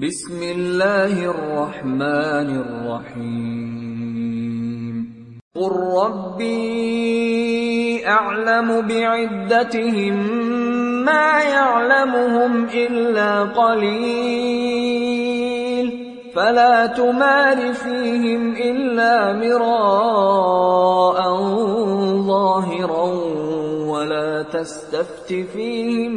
بسم الله الرحمن الرحيم قل ربي اعلم بعدتهم ما يعلمهم الا قليل فلا تمار فيهم الا مراء ظاهرا تستفت فيهم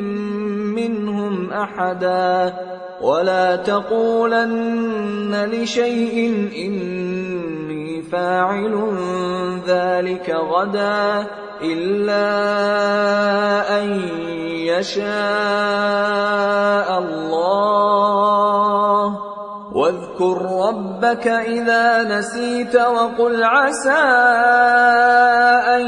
منهم احدا ولا تقولن لشيء اني فاعل ذلك غدا الا ان يشاء الله واذكر ربك اذا نسيت وقل عسى ان